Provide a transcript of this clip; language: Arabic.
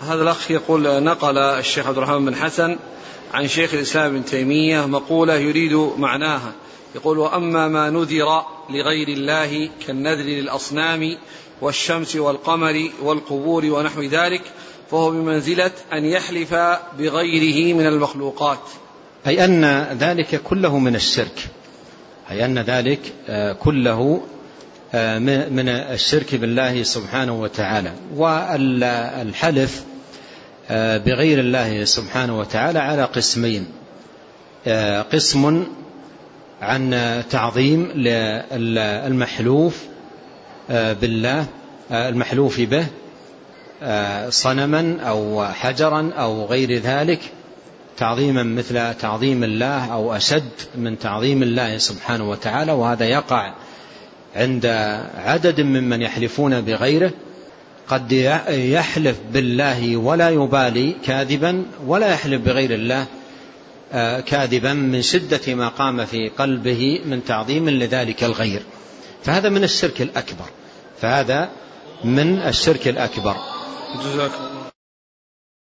هذا الأخ يقول نقل الشيخ عبد الرحمن بن حسن عن شيخ الإسلام ابن تيمية مقولة يريد معناها. يقول وأما ما نذر لغير الله كالنذر للأصنام والشمس والقمر والقبور ونحو ذلك فهو بمنزلة أن يحلف بغيره من المخلوقات. أي أن ذلك كله من الشرك. أي أن ذلك كله من الشرك بالله سبحانه وتعالى. والحلف بغير الله سبحانه وتعالى على قسمين. قسم عن تعظيم المحلوف بالله المحلوف به صنما أو حجرا أو غير ذلك تعظيما مثل تعظيم الله أو أشد من تعظيم الله سبحانه وتعالى. وهذا يقع عند عدد ممن يحلفون بغيره قد يحلف بالله ولا يبالي كاذبا ولا يحلف بغير الله كاذبا من شدة ما قام في قلبه من تعظيم لذلك الغير. فهذا من الشرك الأكبر. فهذا من الشرك الأكبر.